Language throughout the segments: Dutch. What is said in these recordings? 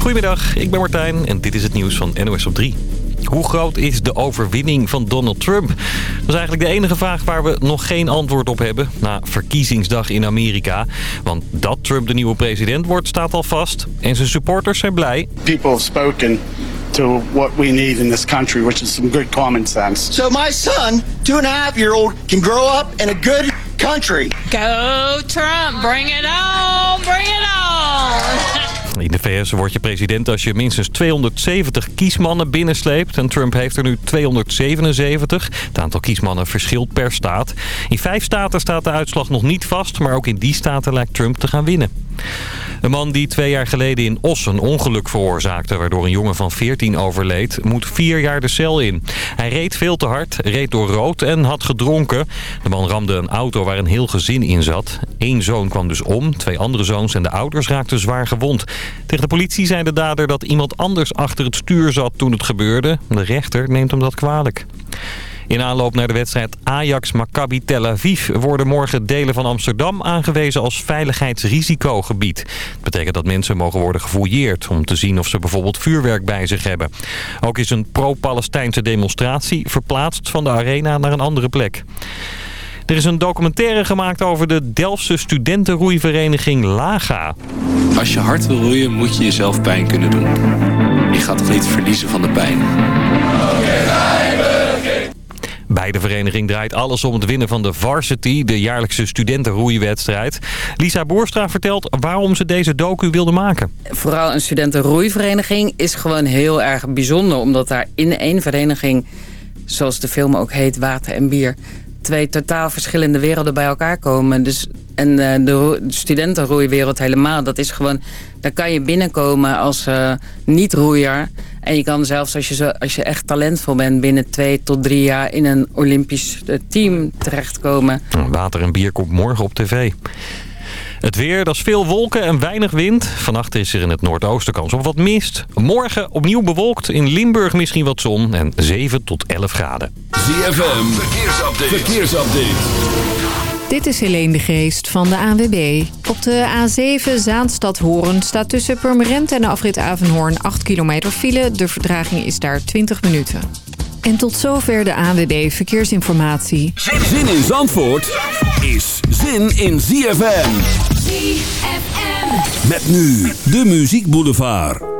Goedemiddag, ik ben Martijn en dit is het nieuws van NOS op 3. Hoe groot is de overwinning van Donald Trump? Dat is eigenlijk de enige vraag waar we nog geen antwoord op hebben... na verkiezingsdag in Amerika. Want dat Trump de nieuwe president wordt, staat al vast. En zijn supporters zijn blij. People have spoken to what we need in this country, which is some good common sense. So my son, two and a half year old, can grow up in a good country. Go Trump, bring it on, bring it on. In de VS word je president als je minstens 270 kiesmannen binnensleept. En Trump heeft er nu 277. Het aantal kiesmannen verschilt per staat. In vijf staten staat de uitslag nog niet vast. Maar ook in die staten lijkt Trump te gaan winnen. Een man die twee jaar geleden in Os een ongeluk veroorzaakte... waardoor een jongen van 14 overleed, moet vier jaar de cel in. Hij reed veel te hard, reed door rood en had gedronken. De man ramde een auto waar een heel gezin in zat. Eén zoon kwam dus om, twee andere zoons en de ouders raakten zwaar gewond. Tegen de politie zei de dader dat iemand anders achter het stuur zat toen het gebeurde. De rechter neemt hem dat kwalijk. In aanloop naar de wedstrijd Ajax-Maccabi Tel Aviv worden morgen delen van Amsterdam aangewezen als veiligheidsrisicogebied. Dat betekent dat mensen mogen worden gefouilleerd om te zien of ze bijvoorbeeld vuurwerk bij zich hebben. Ook is een pro-Palestijnse demonstratie verplaatst van de arena naar een andere plek. Er is een documentaire gemaakt over de Delftse studentenroeivereniging Laga. Als je hard wil roeien moet je jezelf pijn kunnen doen. Je gaat toch niet verliezen van de pijn? Bij de vereniging draait alles om het winnen van de Varsity, de jaarlijkse studentenroeiwedstrijd. Lisa Boerstra vertelt waarom ze deze docu wilde maken. Vooral een studentenroeivereniging is gewoon heel erg bijzonder. Omdat daar in één vereniging, zoals de film ook heet, water en bier... twee totaal verschillende werelden bij elkaar komen. Dus, en uh, de studentenroeiwereld helemaal, dat is gewoon... daar kan je binnenkomen als uh, niet-roeier... En je kan zelfs als je, zo, als je echt talentvol bent binnen twee tot drie jaar in een Olympisch team terechtkomen. Water en bier komt morgen op tv. Het weer, dat is veel wolken en weinig wind. Vannacht is er in het noordoosten kans op wat mist. Morgen opnieuw bewolkt, in Limburg misschien wat zon en 7 tot 11 graden. ZFM, verkeersupdate. verkeersupdate. Dit is Helene de Geest van de ANWB. Op de A7 Zaanstad-Hoorn staat tussen Purmerend en de afrit Avenhoorn 8 kilometer file. De verdraging is daar 20 minuten. En tot zover de ANWB Verkeersinformatie. Zin in Zandvoort is zin in ZFM. ZFM. Met nu de Muziek Boulevard.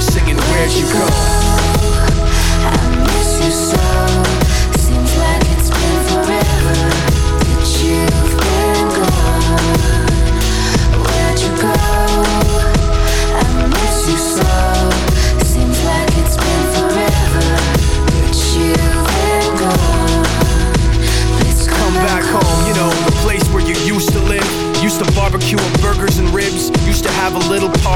singing, Where'd you go?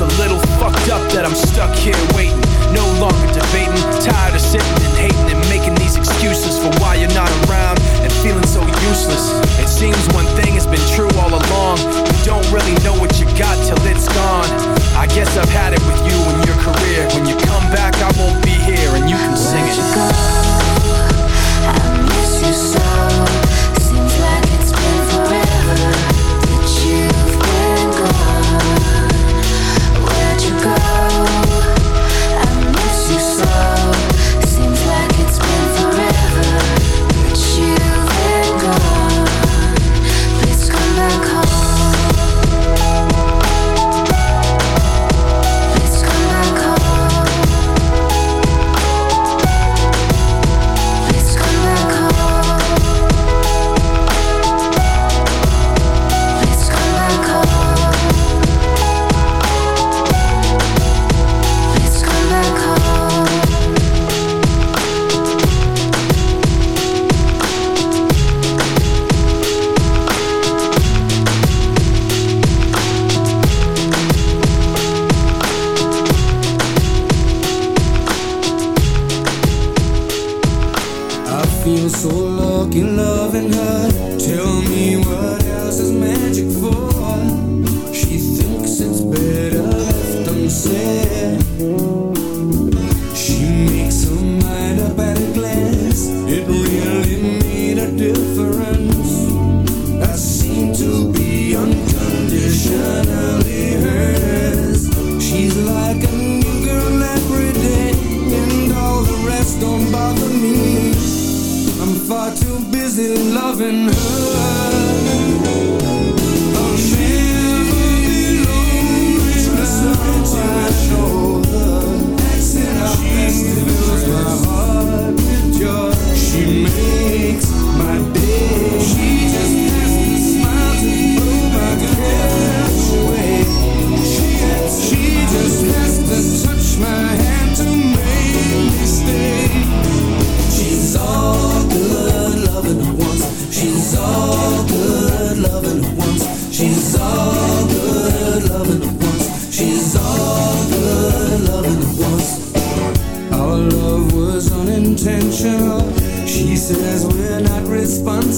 a little fucked up that I'm stuck here waiting. No longer debating, tired of sitting and hating and making these excuses for why you're not around and feeling so useless. It seems one thing has been true all along. You don't really know what you got till it's gone. I guess I've had it with you and your career. When you come back, I won't be here and you can Where'd sing it. You go? I miss you so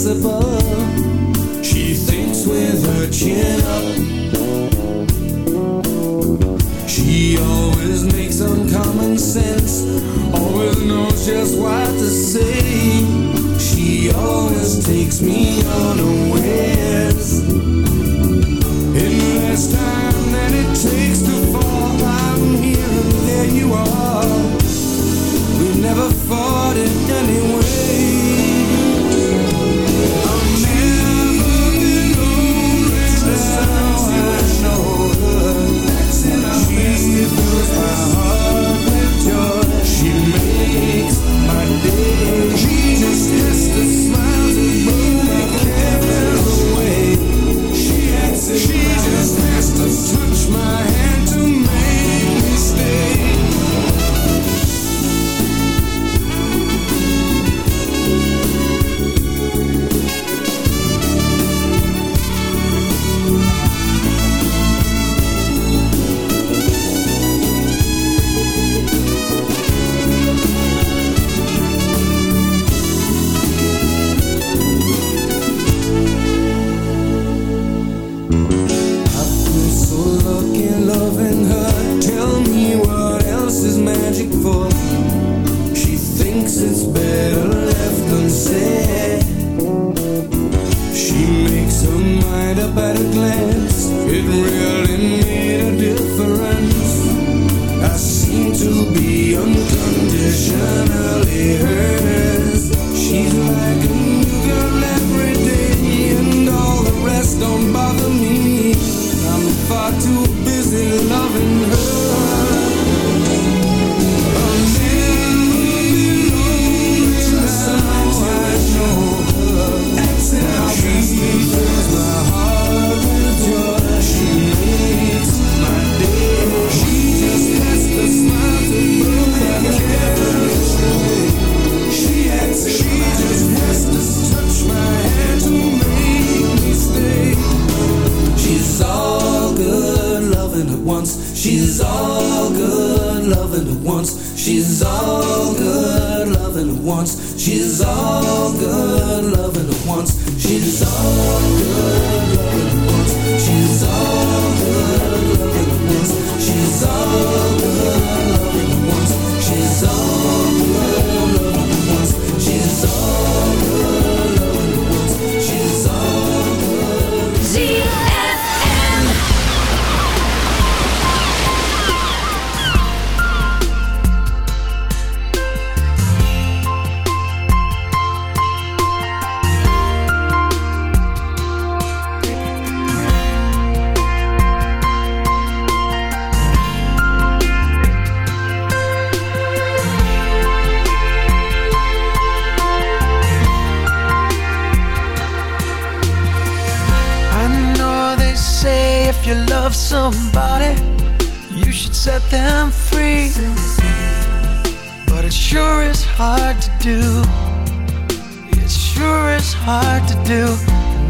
possible. She thinks with her chin up. She always makes uncommon sense, always knows just what to say. She always takes me up.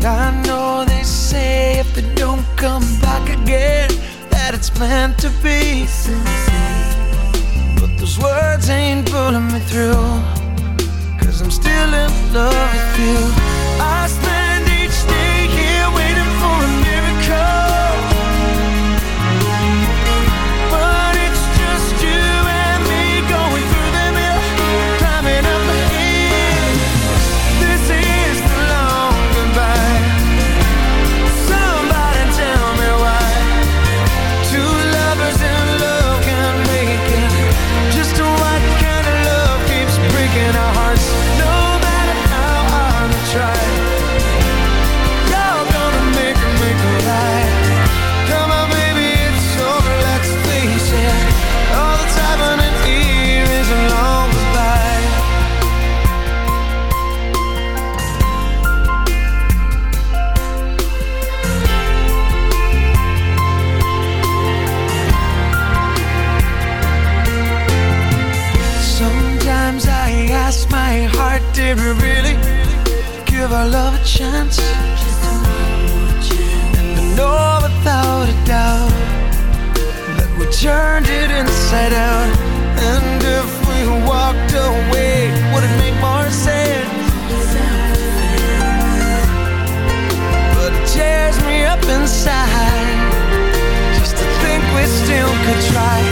I know they say if it don't come back again, that it's meant to be. But those words ain't pulling me through, cause I'm still in love with you. I spent And I know without a doubt that we turned it inside out. And if we walked away, would it make more sense? But it tears me up inside just to think we still could try.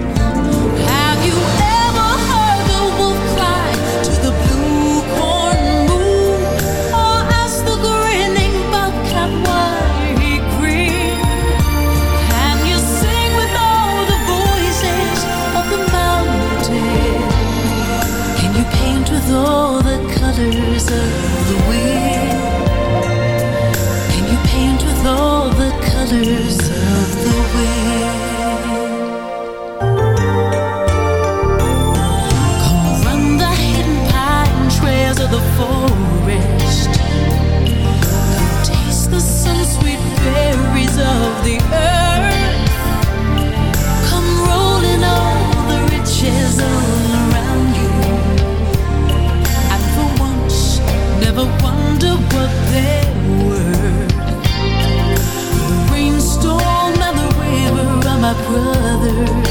brother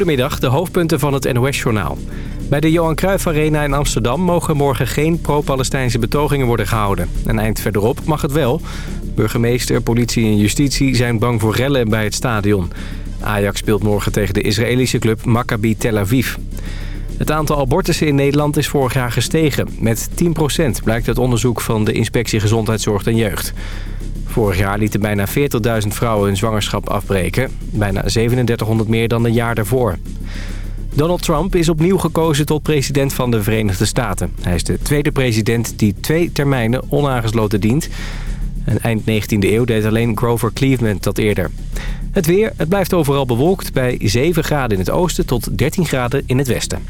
Goedemiddag, de hoofdpunten van het NOS-journaal. Bij de Johan Cruijff Arena in Amsterdam mogen morgen geen pro-Palestijnse betogingen worden gehouden. Een eind verderop mag het wel. Burgemeester, politie en justitie zijn bang voor rellen bij het stadion. Ajax speelt morgen tegen de Israëlische club Maccabi Tel Aviv. Het aantal abortussen in Nederland is vorig jaar gestegen. Met 10% blijkt uit onderzoek van de Inspectie Gezondheidszorg en Jeugd. Vorig jaar lieten bijna 40.000 vrouwen hun zwangerschap afbreken. Bijna 3700 meer dan een jaar daarvoor. Donald Trump is opnieuw gekozen tot president van de Verenigde Staten. Hij is de tweede president die twee termijnen onaangesloten dient. En eind 19e eeuw deed alleen Grover Cleveland dat eerder. Het weer, het blijft overal bewolkt bij 7 graden in het oosten tot 13 graden in het westen.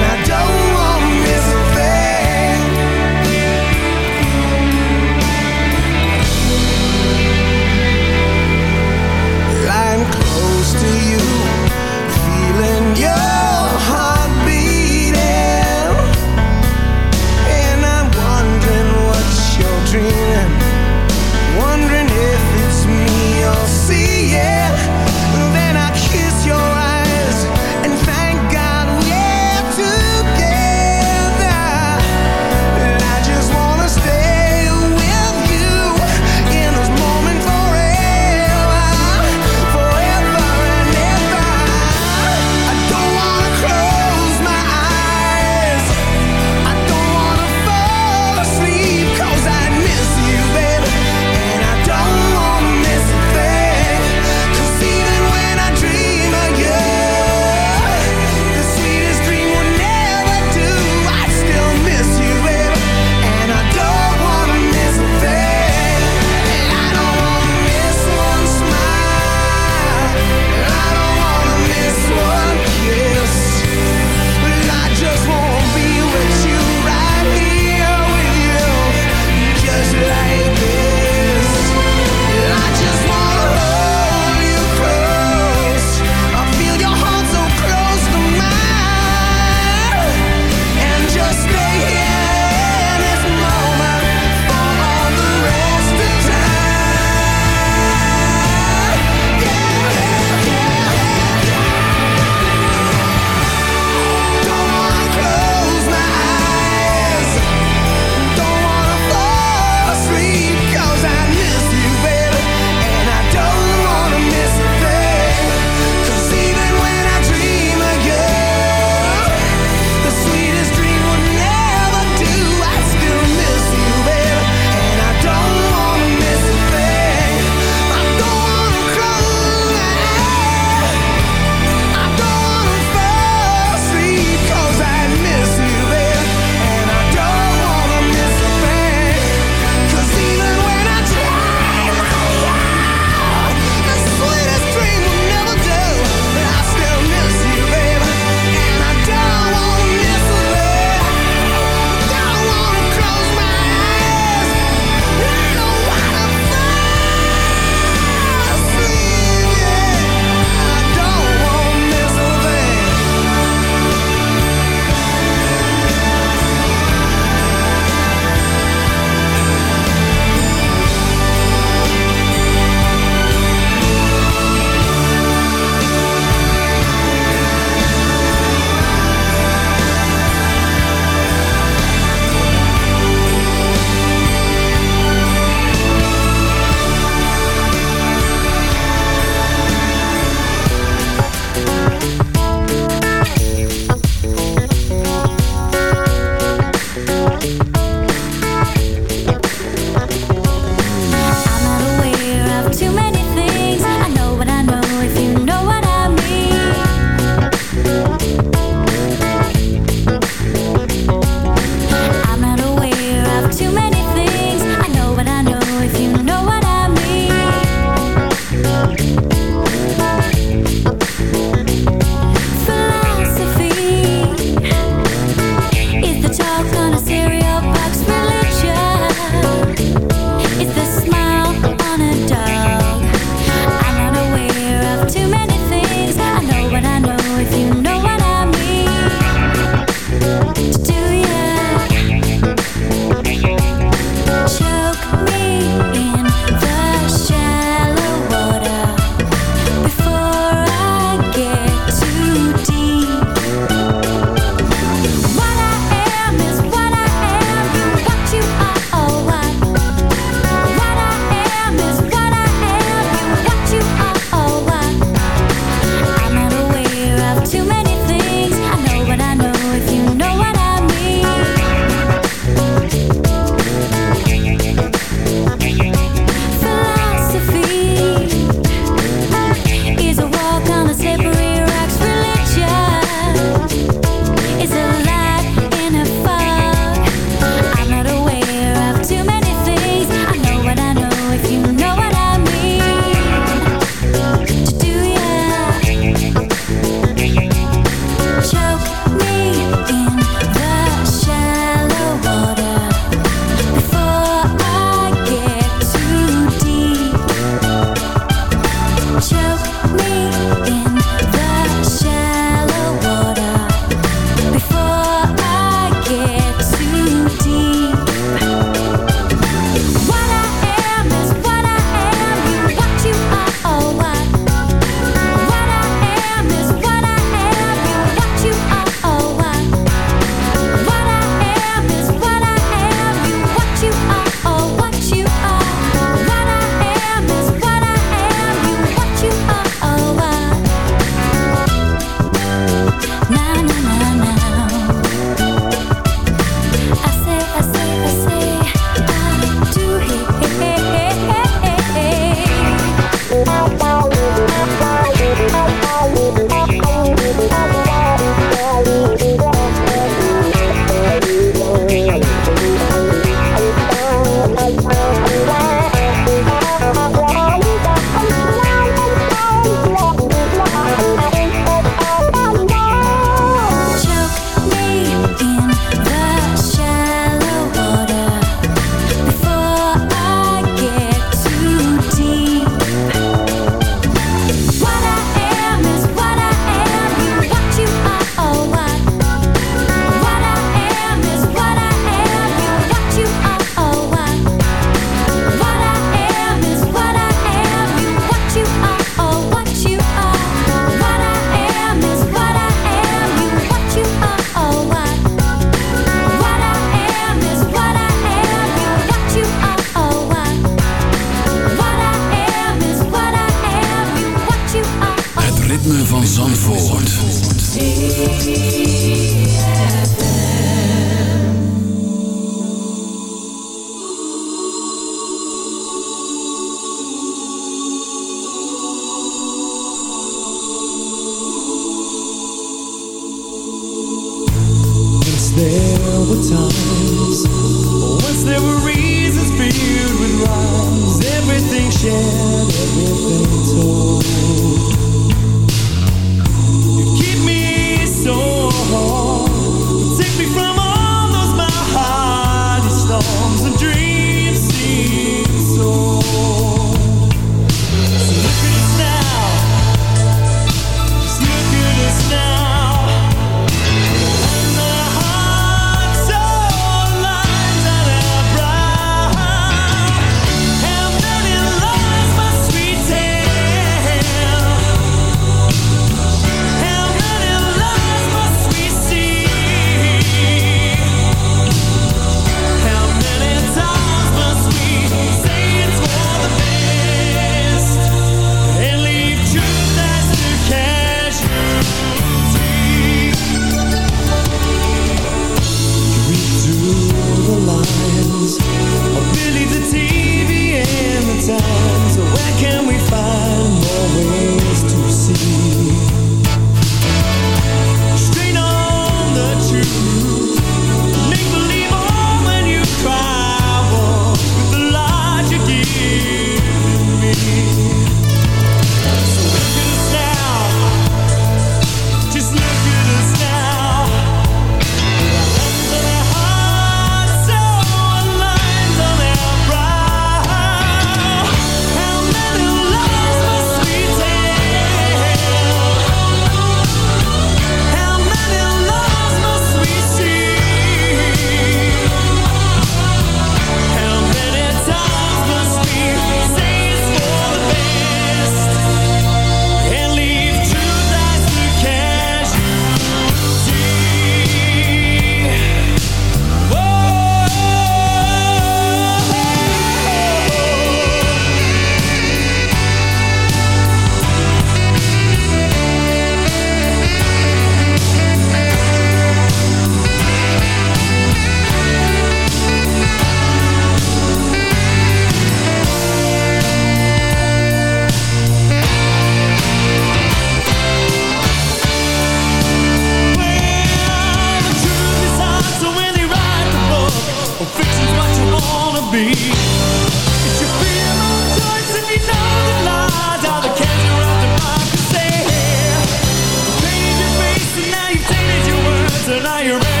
fire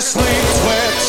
sleep twitch.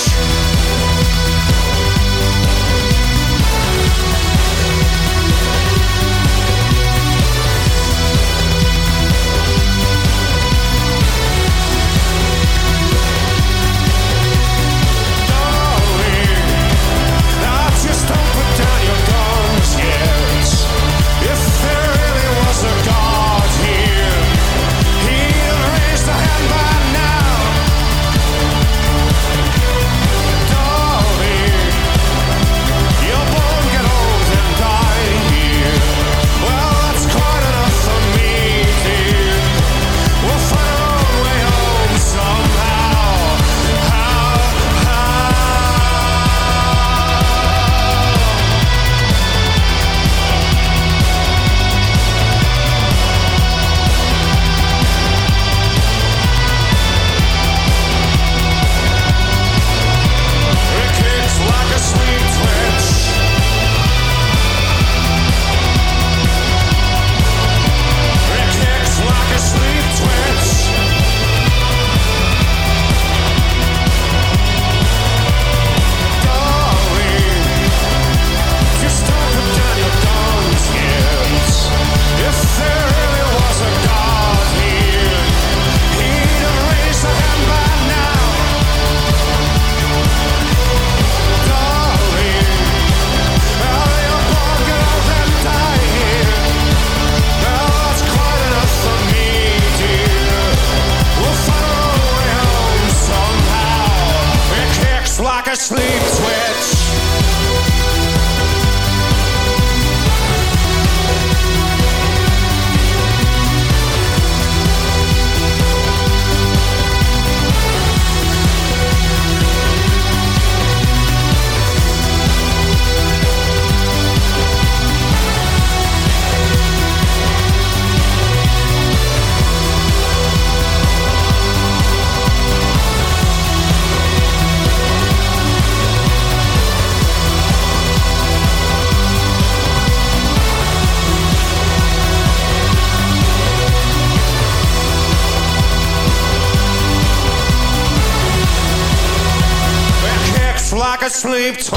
Sleep